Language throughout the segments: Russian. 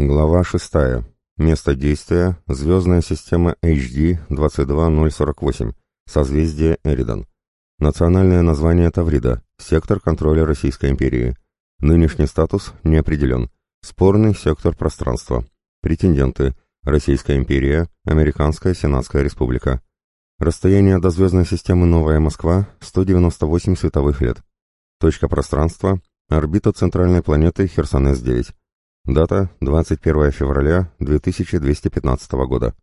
Глава 6. Место действия – звездная система HD 22048, созвездие Эридан. Национальное название Таврида, сектор контроля Российской империи. Нынешний статус не определен. Спорный сектор пространства. Претенденты – Российская империя, Американская Сенатская республика. Расстояние до звездной системы Новая Москва – 198 световых лет. Точка пространства – орбита центральной планеты Херсонес-9. Дата 21 февраля 2215 года.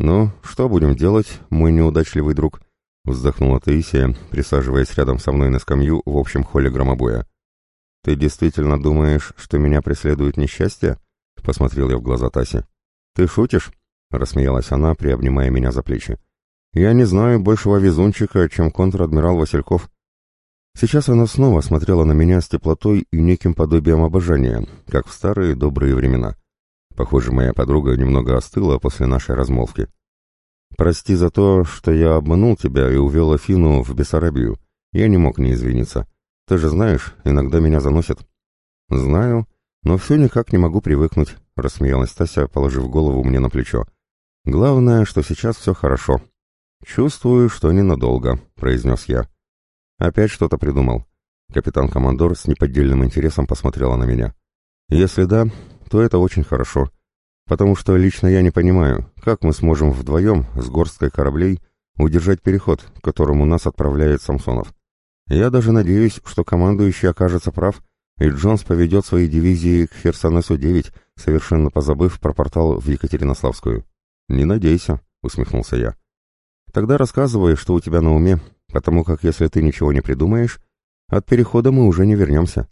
«Ну, что будем делать, мой неудачливый друг?» — вздохнула Таисия, присаживаясь рядом со мной на скамью в общем холле громобоя. «Ты действительно думаешь, что меня преследует несчастье?» — посмотрел я в глаза Таси. «Ты шутишь?» — рассмеялась она, приобнимая меня за плечи. «Я не знаю большего везунчика, чем контр-адмирал Васильков. Сейчас она снова смотрела на меня с теплотой и неким подобием обожания, как в старые добрые времена. Похоже, моя подруга немного остыла после нашей размолвки. «Прости за то, что я обманул тебя и увел Афину в Бессарабию. Я не мог не извиниться. Ты же знаешь, иногда меня заносят». «Знаю, но все никак не могу привыкнуть», — рассмеялась Тася, положив голову мне на плечо. «Главное, что сейчас все хорошо». «Чувствую, что ненадолго», — произнес я. «Опять что-то придумал?» Капитан-командор с неподдельным интересом посмотрела на меня. «Если да, то это очень хорошо. Потому что лично я не понимаю, как мы сможем вдвоем с горсткой кораблей удержать переход, к которому нас отправляет Самсонов. Я даже надеюсь, что командующий окажется прав, и Джонс поведет свои дивизии к Херсонесу-9, совершенно позабыв про портал в Екатеринославскую. «Не надейся», — усмехнулся я. «Тогда рассказывай, что у тебя на уме, потому как если ты ничего не придумаешь, от перехода мы уже не вернемся.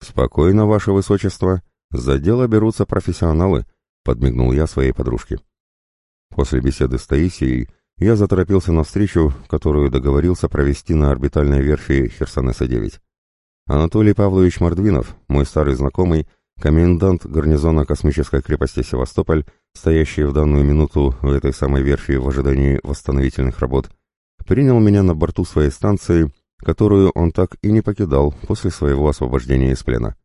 Спокойно, ваше высочество, за дело берутся профессионалы, подмигнул я своей подружке. После беседы с Таисией я заторопился на встречу, которую договорился провести на орбитальной верфи Херсонеса-9. Анатолий Павлович Мордвинов, мой старый знакомый, комендант гарнизона космической крепости Севастополь, стоящий в данную минуту в этой самой верфи в ожидании восстановительных работ, принял меня на борту своей станции, которую он так и не покидал после своего освобождения из плена.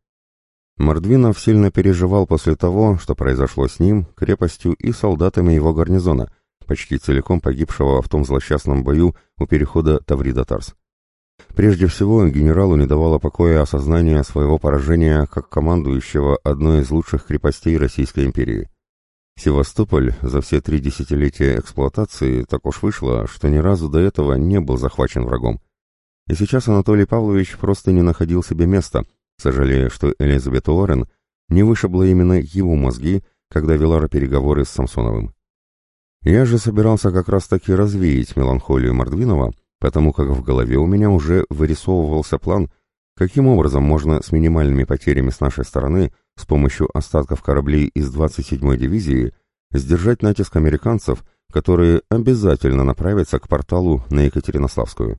Мордвинов сильно переживал после того, что произошло с ним, крепостью и солдатами его гарнизона, почти целиком погибшего в том злосчастном бою у перехода Таврида-Тарс. Прежде всего, генералу не давало покоя осознание своего поражения как командующего одной из лучших крепостей Российской империи. Севастополь за все три десятилетия эксплуатации так уж вышло, что ни разу до этого не был захвачен врагом. И сейчас Анатолий Павлович просто не находил себе места, сожалея, что Элизабет Уоррен не вышибла именно его мозги, когда вела переговоры с Самсоновым. Я же собирался как раз-таки развеять меланхолию Мордвинова, потому как в голове у меня уже вырисовывался план, каким образом можно с минимальными потерями с нашей стороны – с помощью остатков кораблей из 27-й дивизии сдержать натиск американцев, которые обязательно направятся к порталу на Екатеринославскую.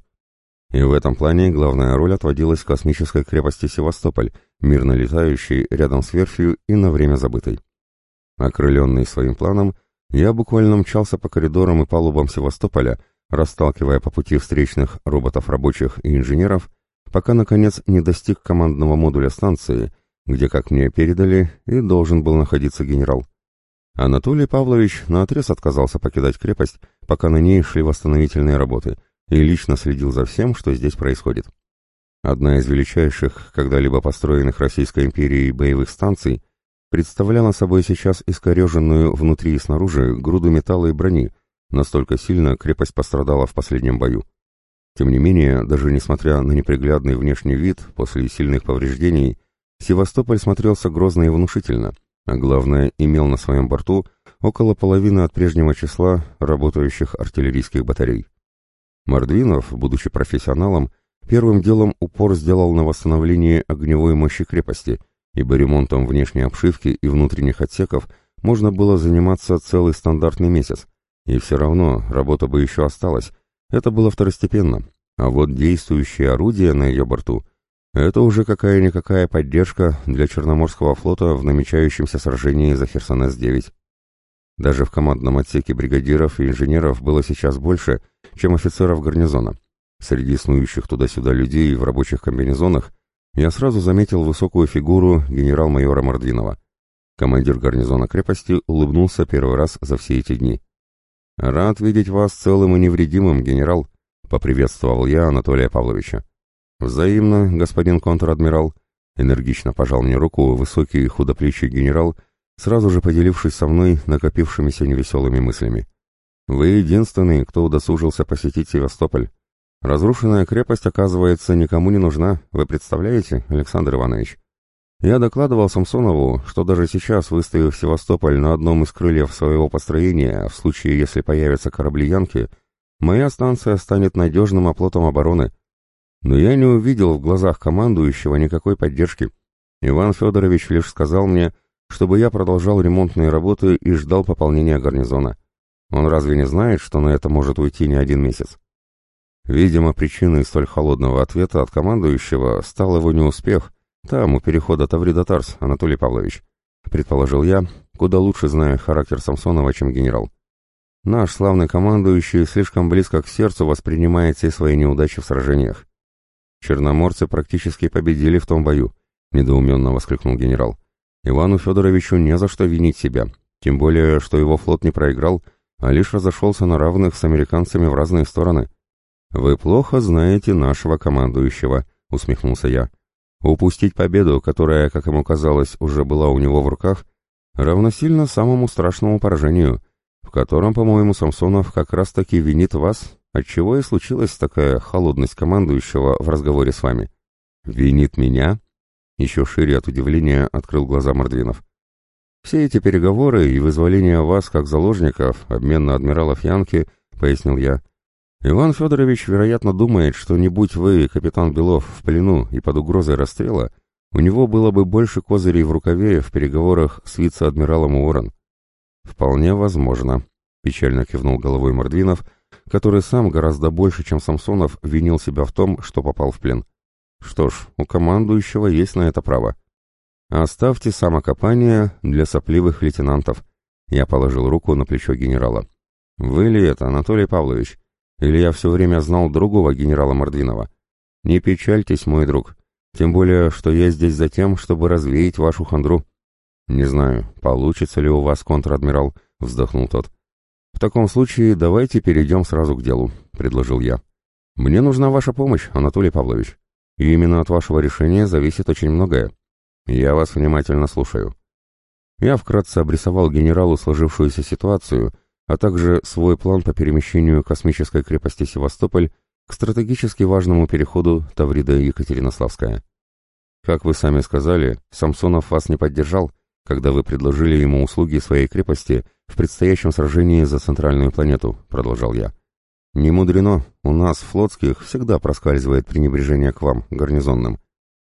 И в этом плане главная роль отводилась космической крепости Севастополь, мирно летающей рядом с верфью и на время забытой. Окрыленный своим планом, я буквально мчался по коридорам и палубам Севастополя, расталкивая по пути встречных роботов рабочих и инженеров, пока, наконец, не достиг командного модуля станции — где, как мне передали, и должен был находиться генерал. Анатолий Павлович наотрез отказался покидать крепость, пока на ней шли восстановительные работы, и лично следил за всем, что здесь происходит. Одна из величайших, когда-либо построенных Российской империей боевых станций, представляла собой сейчас искореженную внутри и снаружи груду металла и брони, настолько сильно крепость пострадала в последнем бою. Тем не менее, даже несмотря на неприглядный внешний вид после сильных повреждений, Севастополь смотрелся грозно и внушительно, а главное, имел на своем борту около половины от прежнего числа работающих артиллерийских батарей. Мордвинов, будучи профессионалом, первым делом упор сделал на восстановление огневой мощи крепости, ибо ремонтом внешней обшивки и внутренних отсеков можно было заниматься целый стандартный месяц, и все равно работа бы еще осталась, это было второстепенно, а вот действующие орудия на ее борту – это уже какая-никакая поддержка для Черноморского флота в намечающемся сражении за Херсонес-9. Даже в командном отсеке бригадиров и инженеров было сейчас больше, чем офицеров гарнизона. Среди снующих туда-сюда людей в рабочих комбинезонах я сразу заметил высокую фигуру генерал-майора Мордвинова. Командир гарнизона крепости улыбнулся первый раз за все эти дни. «Рад видеть вас целым и невредимым, генерал», — поприветствовал я Анатолия Павловича. «Взаимно, господин контр-адмирал», — энергично пожал мне руку высокий худоплечий генерал, сразу же поделившись со мной накопившимися невеселыми мыслями. «Вы единственный, кто удосужился посетить Севастополь. Разрушенная крепость, оказывается, никому не нужна, вы представляете, Александр Иванович?» Я докладывал Самсонову, что даже сейчас, выставив Севастополь на одном из крыльев своего построения, в случае, если появятся корабли Янки, моя станция станет надежным оплотом обороны. Но я не увидел в глазах командующего никакой поддержки. Иван Федорович лишь сказал мне, чтобы я продолжал ремонтные работы и ждал пополнения гарнизона. Он разве не знает, что на это может уйти не один месяц? Видимо, причиной столь холодного ответа от командующего стал его неуспех, там, у перехода Таврида-Тарс, Анатолий Павлович. Предположил я, куда лучше зная характер Самсонова, чем генерал. Наш славный командующий слишком близко к сердцу воспринимает все свои неудачи в сражениях. Черноморцы практически победили в том бою, недоуменно воскликнул генерал. Ивану Федоровичу не за что винить себя, тем более, что его флот не проиграл, а лишь разошелся на равных с американцами в разные стороны. «Вы плохо знаете нашего командующего», — усмехнулся я. Упустить победу, которая, как ему казалось, уже была у него в руках, равносильно самому страшному поражению, в котором, по-моему, Самсонов как раз-таки винит вас, отчего и случилась такая холодность командующего в разговоре с вами. «Винит меня?» Еще шире от удивления открыл глаза Мордвинов. «Все эти переговоры и вызволение вас как заложников, обмен на адмиралов Янки, — пояснил я, — Иван Федорович, вероятно, думает, что не будь вы, капитан Белов, в плену и под угрозой расстрела, у него было бы больше козырей в рукаве в переговорах с вице-адмиралом Уоррен. «Вполне возможно», — печально кивнул головой Мордвинов, который сам гораздо больше, чем Самсонов, винил себя в том, что попал в плен. «Что ж, у командующего есть на это право. Оставьте самокопание для сопливых лейтенантов», — я положил руку на плечо генерала. «Вы ли это, Анатолий Павлович?» Или я все время знал другого генерала Мордвинова? Не печальтесь, мой друг. Тем более, что я здесь за тем, чтобы развеять вашу хандру. Не знаю, получится ли у вас, контр-адмирал, вздохнул тот. В таком случае давайте перейдем сразу к делу, предложил я. Мне нужна ваша помощь, Анатолий Павлович. И именно от вашего решения зависит очень многое. Я вас внимательно слушаю. Я вкратце обрисовал генералу сложившуюся ситуацию — а также свой план по перемещению космической крепости Севастополь к стратегически важному переходу Таврида-Екатеринославская. Как вы сами сказали, Самсонов вас не поддержал, когда вы предложили ему услуги своей крепости в предстоящем сражении за центральную планету, продолжал я. Не мудрено, у нас, флотских, всегда проскальзывает пренебрежение к вам, гарнизонным.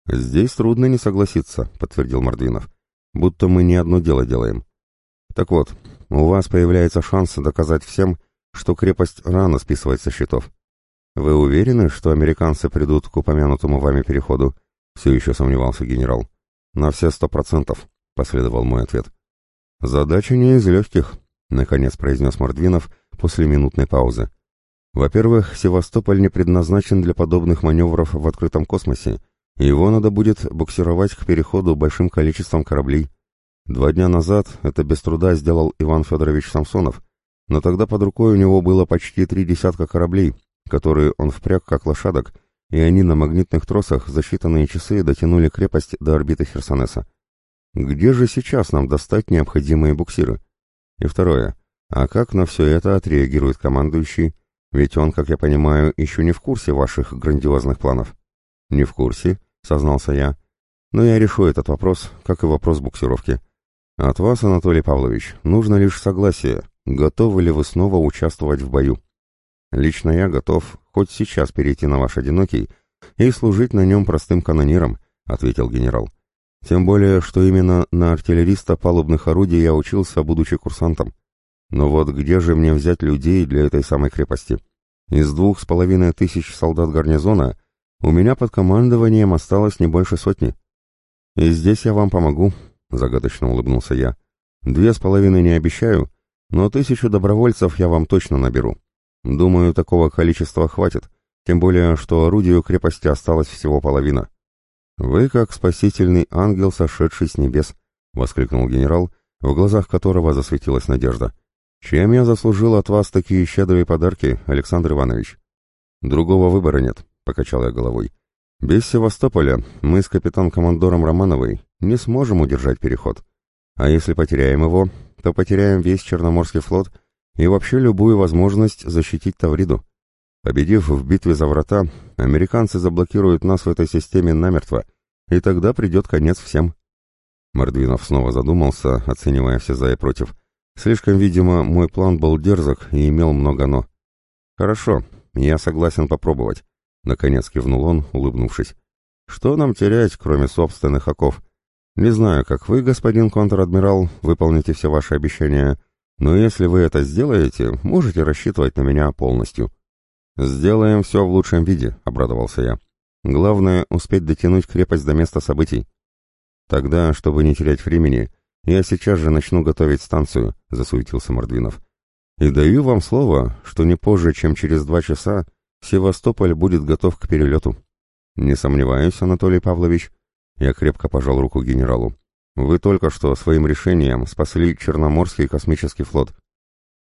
Здесь трудно не согласиться, подтвердил Мордвинов, будто мы не одно дело делаем. Так вот, у вас появляется шанс доказать всем, что крепость рано списывать со счетов. Вы уверены, что американцы придут к упомянутому вами переходу? Все еще сомневался генерал. На все сто процентов, последовал мой ответ. Задача не из легких, наконец произнес Мордвинов после минутной паузы. Во-первых, Севастополь не предназначен для подобных маневров в открытом космосе, и его надо будет буксировать к переходу большим количеством кораблей. Два дня назад это без труда сделал Иван Федорович Самсонов, но тогда под рукой у него было почти три десятка кораблей, которые он впряг как лошадок, и они на магнитных тросах за считанные часы дотянули крепость до орбиты Херсонеса. Где же сейчас нам достать необходимые буксиры? И второе. А как на все это отреагирует командующий? Ведь он, как я понимаю, еще не в курсе ваших грандиозных планов. Не в курсе, сознался я. Но я решу этот вопрос, как и вопрос буксировки. От вас, Анатолий Павлович, нужно лишь согласие, готовы ли вы снова участвовать в бою. Лично я готов хоть сейчас перейти на ваш одинокий и служить на нем простым канониром, ответил генерал. Тем более, что именно на артиллериста палубных орудий я учился, будучи курсантом. Но вот где же мне взять людей для этой самой крепости? Из двух с половиной тысяч солдат гарнизона у меня под командованием осталось не больше сотни. И здесь я вам помогу, — загадочно улыбнулся я. «Две с половиной не обещаю, но тысячу добровольцев я вам точно наберу. Думаю, такого количества хватит, тем более, что орудию крепости осталось всего половина. Вы как спасительный ангел, сошедший с небес», — воскликнул генерал, в глазах которого засветилась надежда. «Чем я заслужил от вас такие щедрые подарки, Александр Иванович?» «Другого выбора нет», — покачал я головой. «Без Севастополя мы с капитан-командором Романовой не сможем удержать переход. А если потеряем его, то потеряем весь Черноморский флот и вообще любую возможность защитить Тавриду. Победив в битве за врата, американцы заблокируют нас в этой системе намертво, и тогда придет конец всем». Мордвинов снова задумался, оценивая все за и против. Слишком, видимо, мой план был дерзок и имел много «но». «Хорошо, я согласен попробовать», — наконец кивнул он, улыбнувшись. «Что нам терять, кроме собственных оков? Не знаю, как вы, господин контр-адмирал, выполните все ваши обещания, но если вы это сделаете, можете рассчитывать на меня полностью». «Сделаем все в лучшем виде», — обрадовался я. «Главное — успеть дотянуть крепость до места событий». «Тогда, чтобы не терять времени, я сейчас же начну готовить станцию», — засуетился Мордвинов. «И даю вам слово, что не позже, чем через два часа, Севастополь будет готов к перелету». «Не сомневаюсь, Анатолий Павлович». Я крепко пожал руку генералу. «Вы только что своим решением спасли Черноморский космический флот.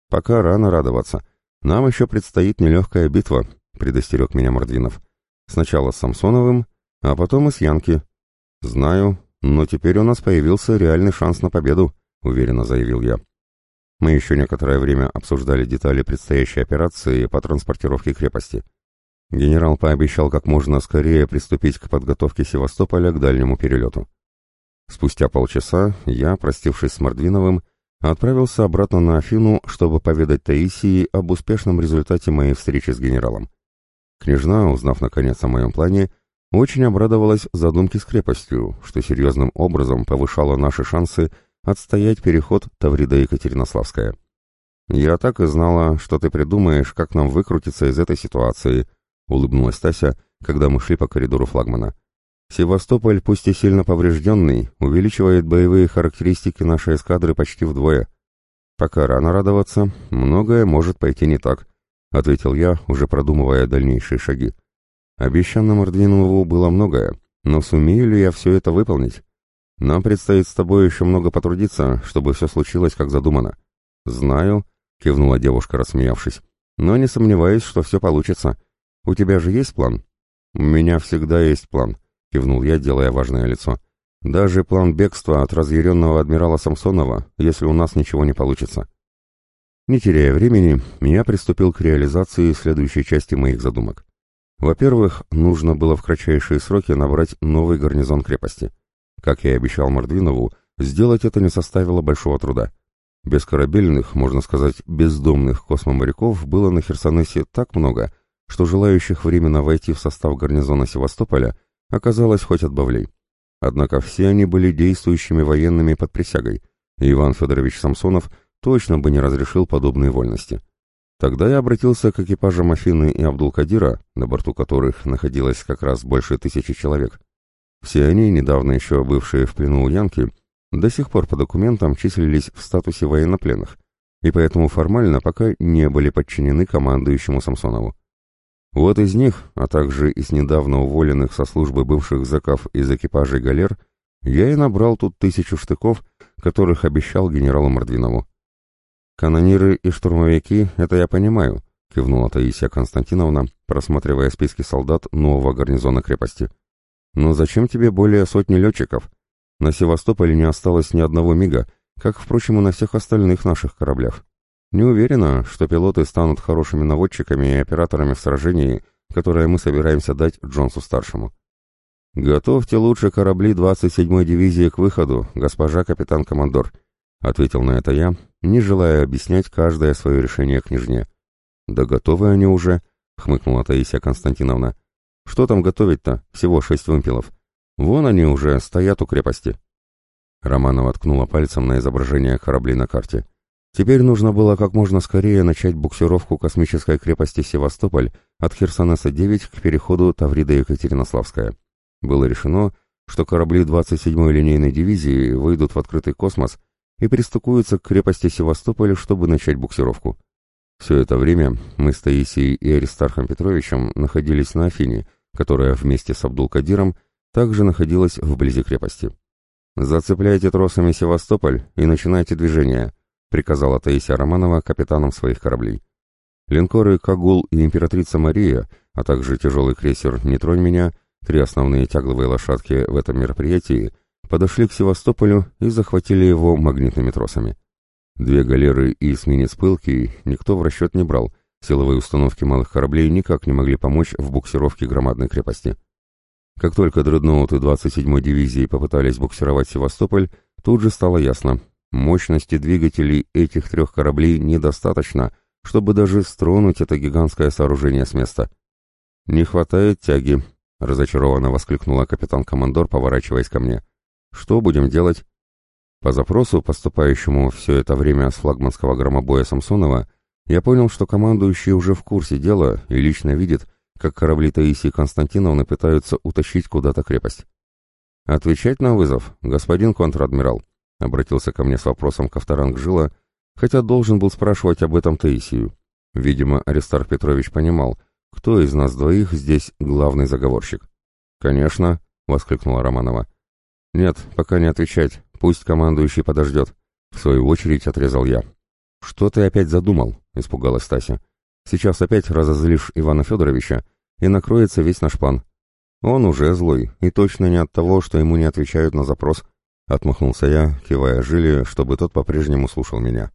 Пока рано радоваться. Нам еще предстоит нелегкая битва», — предостерег меня Мордвинов. «Сначала с Самсоновым, а потом и с Янки». «Знаю, но теперь у нас появился реальный шанс на победу», — уверенно заявил я. Мы еще некоторое время обсуждали детали предстоящей операции по транспортировке крепости. Генерал пообещал как можно скорее приступить к подготовке Севастополя к дальнему перелету. Спустя полчаса я, простившись с Мордвиновым, отправился обратно на Афину, чтобы поведать Таисии об успешном результате моей встречи с генералом. Княжна, узнав наконец о моем плане, очень обрадовалась задумке с крепостью, что серьезным образом повышало наши шансы отстоять переход Таврида-Екатеринославская. «Я так и знала, что ты придумаешь, как нам выкрутиться из этой ситуации», — улыбнулась Тася, когда мы шли по коридору флагмана. «Севастополь, пусть и сильно поврежденный, увеличивает боевые характеристики нашей эскадры почти вдвое. Пока рано радоваться, многое может пойти не так», — ответил я, уже продумывая дальнейшие шаги. Обещано Мордвинову было многое, но сумею ли я все это выполнить? Нам предстоит с тобой еще много потрудиться, чтобы все случилось, как задумано. Знаю, кивнула девушка, рассмеявшись, но не сомневаюсь, что все получится. У тебя же есть план? У меня всегда есть план, кивнул я, делая важное лицо. Даже план бегства от разъяренного адмирала Самсонова, если у нас ничего не получится. Не теряя времени, я приступил к реализации следующей части моих задумок. Во-первых, нужно было в кратчайшие сроки набрать новый гарнизон крепости. Как я и обещал Мордвинову, сделать это не составило большого труда. Без корабельных, можно сказать, бездомных космоморяков было на Херсонесе так много, что желающих временно войти в состав гарнизона Севастополя оказалось хоть отбавлей. Однако все они были действующими военными под присягой, и Иван Федорович Самсонов точно бы не разрешил подобные вольности. Тогда я обратился к экипажам Афины и Абдул-Кадира, на борту которых находилось как раз больше тысячи человек. Все они, недавно еще бывшие в плену у Янки, до сих пор по документам числились в статусе военнопленных, и поэтому формально пока не были подчинены командующему Самсонову. Вот из них, а также из недавно уволенных со службы бывших заков из экипажей галер, я и набрал тут тысячу штыков, которых обещал генералу Мордвинову. «Канониры и штурмовики, это я понимаю», — кивнула Таисия Константиновна, просматривая списки солдат нового гарнизона крепости. «Но зачем тебе более сотни летчиков? На Севастополе не осталось ни одного мига, как, впрочем, и на всех остальных наших кораблях. Не уверена, что пилоты станут хорошими наводчиками и операторами в сражении, которое мы собираемся дать Джонсу-старшему». «Готовьте лучше корабли 27-й дивизии к выходу, госпожа капитан-командор», — ответил на это я, не желая объяснять каждое свое решение княжне. «Да готовы они уже», — хмыкнула Таисия Константиновна. «Что там готовить-то? Всего шесть вымпелов. Вон они уже стоят у крепости». Романова ткнула пальцем на изображение кораблей на карте. Теперь нужно было как можно скорее начать буксировку космической крепости Севастополь от Херсонеса-9 к переходу Таврида-Екатеринославская. Было решено, что корабли 27-й линейной дивизии выйдут в открытый космос и пристыкуются к крепости Севастополя, чтобы начать буксировку. Все это время мы с Таисией и Аристархом Петровичем находились на Афине, которая вместе с Абдул-Кадиром также находилась вблизи крепости. «Зацепляйте тросами Севастополь и начинайте движение», — приказала Таисия Романова капитанам своих кораблей. Линкоры «Кагул» и «Императрица Мария», а также тяжелый крейсер «Не тронь меня», три основные тягловые лошадки в этом мероприятии, подошли к Севастополю и захватили его магнитными тросами. Две галеры и эсминец «Пылки» никто в расчет не брал, силовые установки малых кораблей никак не могли помочь в буксировке громадной крепости. Как только дредноуты 27-й дивизии попытались буксировать Севастополь, тут же стало ясно, мощности двигателей этих трех кораблей недостаточно, чтобы даже стронуть это гигантское сооружение с места. «Не хватает тяги», — разочарованно воскликнула капитан-командор, поворачиваясь ко мне. «Что будем делать?» По запросу, поступающему все это время с флагманского громобоя Самсонова, я понял, что командующий уже в курсе дела и лично видит, как корабли Таисии Константиновны пытаются утащить куда-то крепость. «Отвечать на вызов, господин контр-адмирал», — обратился ко мне с вопросом Ковторанг Жила, хотя должен был спрашивать об этом Таисию. Видимо, Аристар Петрович понимал, кто из нас двоих здесь главный заговорщик. «Конечно», — воскликнула Романова. «Нет, пока не отвечать, пусть командующий подождет», — в свою очередь отрезал я. «Что ты опять задумал?» — испугалась Стася. Сейчас опять разозлишь Ивана Федоровича, и накроется весь наш план. Он уже злой, и точно не от того, что ему не отвечают на запрос. Отмахнулся я, кивая Жиле, чтобы тот по-прежнему слушал меня.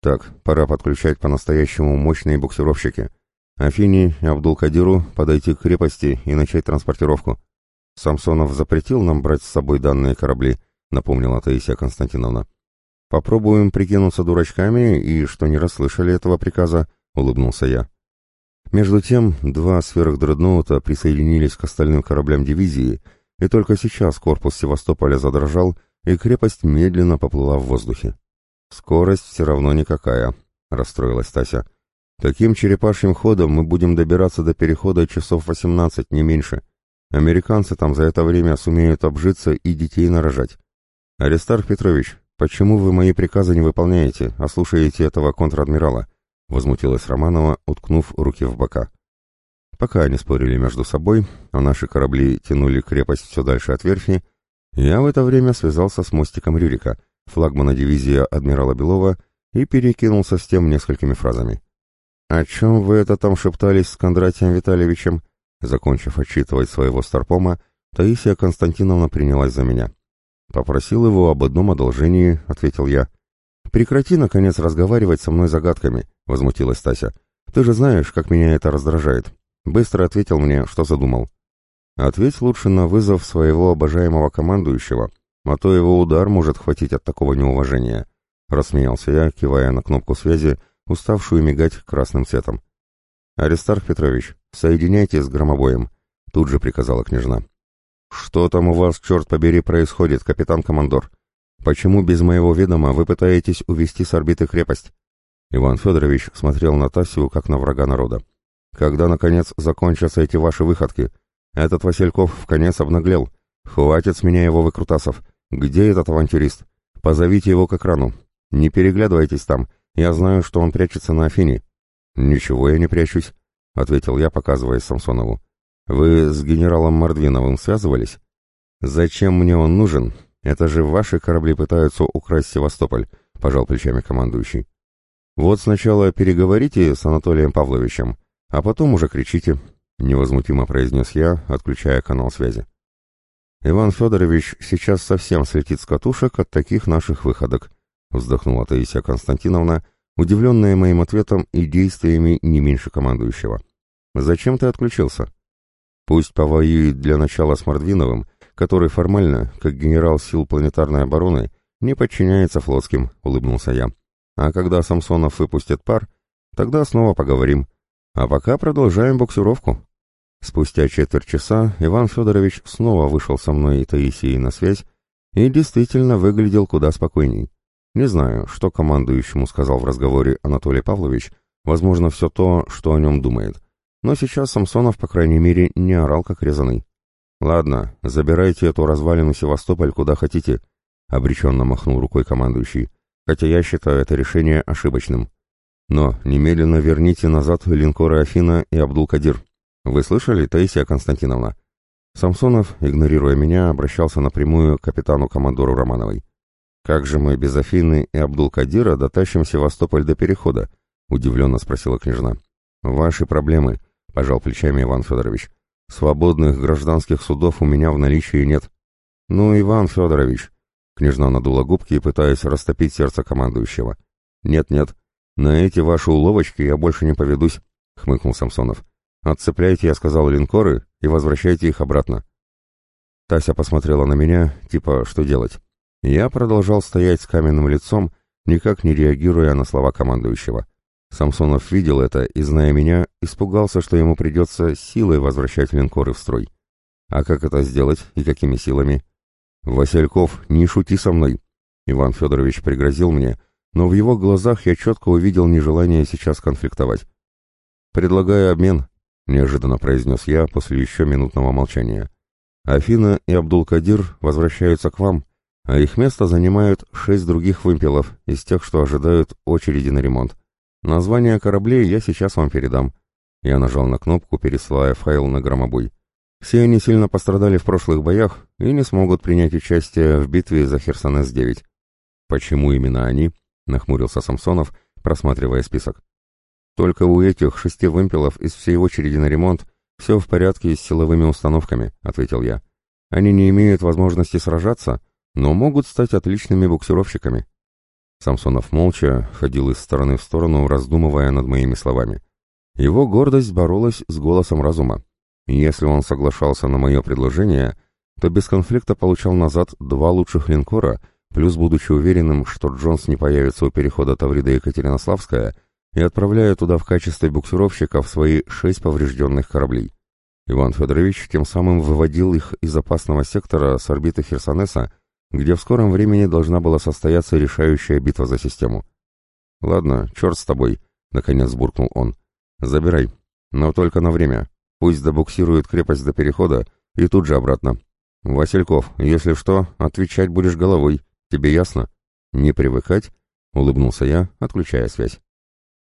Так, пора подключать по-настоящему мощные буксировщики. Афине и Абдул-Кадиру подойти к крепости и начать транспортировку. Самсонов запретил нам брать с собой данные корабли, напомнила Таисия Константиновна. Попробуем прикинуться дурачками и, что не расслышали этого приказа, — улыбнулся я. Между тем, два сверхдредноута присоединились к остальным кораблям дивизии, и только сейчас корпус Севастополя задрожал, и крепость медленно поплыла в воздухе. «Скорость все равно никакая», — расстроилась Тася. «Таким черепашьим ходом мы будем добираться до перехода часов восемнадцать, не меньше. Американцы там за это время сумеют обжиться и детей нарожать. Аристарх Петрович, почему вы мои приказы не выполняете, а слушаете этого контр-адмирала?» — возмутилась Романова, уткнув руки в бока. Пока они спорили между собой, а наши корабли тянули крепость все дальше от верфи, я в это время связался с мостиком Рюрика, флагмана дивизии адмирала Белова, и перекинулся с тем несколькими фразами. «О чем вы это там шептались с Кондратием Витальевичем?» Закончив отчитывать своего старпома, Таисия Константиновна принялась за меня. «Попросил его об одном одолжении», — ответил я. «Прекрати, наконец, разговаривать со мной загадками», — возмутилась Тася. «Ты же знаешь, как меня это раздражает». Быстро ответил мне, что задумал. «Ответь лучше на вызов своего обожаемого командующего, а то его удар может хватить от такого неуважения», — рассмеялся я, кивая на кнопку связи, уставшую мигать красным цветом. «Аристарх Петрович, соединяйте с громобоем», — тут же приказала княжна. «Что там у вас, черт побери, происходит, капитан-командор?» «Почему без моего ведома вы пытаетесь увести с орбиты крепость?» Иван Федорович смотрел на Тасю, как на врага народа. «Когда, наконец, закончатся эти ваши выходки? Этот Васильков в конец обнаглел. Хватит с меня его выкрутасов. Где этот авантюрист? Позовите его к экрану. Не переглядывайтесь там. Я знаю, что он прячется на Афине». «Ничего я не прячусь», — ответил я, показывая Самсонову. «Вы с генералом Мордвиновым связывались?» «Зачем мне он нужен, «Это же ваши корабли пытаются украсть Севастополь», — пожал плечами командующий. «Вот сначала переговорите с Анатолием Павловичем, а потом уже кричите», — невозмутимо произнес я, отключая канал связи. «Иван Федорович сейчас совсем слетит с катушек от таких наших выходок», — вздохнула Таисия Константиновна, удивленная моим ответом и действиями не меньше командующего. «Зачем ты отключился?» «Пусть повоюет для начала с Мордвиновым, который формально, как генерал сил планетарной обороны, не подчиняется флотским, улыбнулся я. А когда Самсонов выпустит пар, тогда снова поговорим. А пока продолжаем буксировку. Спустя четверть часа Иван Федорович снова вышел со мной и Таисией на связь и действительно выглядел куда спокойней. Не знаю, что командующему сказал в разговоре Анатолий Павлович, возможно, все то, что о нем думает. Но сейчас Самсонов, по крайней мере, не орал как резаный. «Ладно, забирайте эту развалину Севастополь куда хотите», — обреченно махнул рукой командующий, хотя я считаю это решение ошибочным. «Но немедленно верните назад линкоры Афина и Абдул-Кадир. Вы слышали, Таисия Константиновна?» Самсонов, игнорируя меня, обращался напрямую к капитану-командору Романовой. «Как же мы без Афины и Абдул-Кадира дотащим Севастополь до перехода?» — удивленно спросила княжна. «Ваши проблемы», — пожал плечами Иван Федорович. «Свободных гражданских судов у меня в наличии нет». «Ну, Иван Федорович», — княжна надула губки, пытаясь растопить сердце командующего. «Нет-нет, на эти ваши уловочки я больше не поведусь», — хмыкнул Самсонов. «Отцепляйте, я сказал, линкоры и возвращайте их обратно». Тася посмотрела на меня, типа, что делать? Я продолжал стоять с каменным лицом, никак не реагируя на слова командующего. Самсонов видел это и, зная меня, испугался, что ему придется силой возвращать линкоры в строй. А как это сделать и какими силами? «Васильков, не шути со мной!» Иван Федорович пригрозил мне, но в его глазах я четко увидел нежелание сейчас конфликтовать. «Предлагаю обмен», — неожиданно произнес я после еще минутного молчания. «Афина и Абдул-Кадир возвращаются к вам, а их место занимают шесть других вымпелов из тех, что ожидают очереди на ремонт. Название кораблей я сейчас вам передам». Я нажал на кнопку, пересылая файл на громобой. Все они сильно пострадали в прошлых боях и не смогут принять участие в битве за Херсонес-9. «Почему именно они?» — нахмурился Самсонов, просматривая список. «Только у этих шести вымпелов из всей очереди на ремонт все в порядке с силовыми установками», — ответил я. «Они не имеют возможности сражаться, но могут стать отличными буксировщиками». Самсонов молча ходил из стороны в сторону, раздумывая над моими словами. Его гордость боролась с голосом разума. Если он соглашался на мое предложение, то без конфликта получал назад два лучших линкора, плюс будучи уверенным, что Джонс не появится у перехода Таврида Екатеринославская, и отправляя туда в качестве буксировщиков свои шесть поврежденных кораблей. Иван Федорович тем самым выводил их из опасного сектора с орбиты Херсонеса, где в скором времени должна была состояться решающая битва за систему. «Ладно, черт с тобой», — наконец буркнул он. «Забирай, но только на время. Пусть добуксирует крепость до перехода и тут же обратно. Васильков, если что, отвечать будешь головой. Тебе ясно?» «Не привыкать?» — улыбнулся я, отключая связь.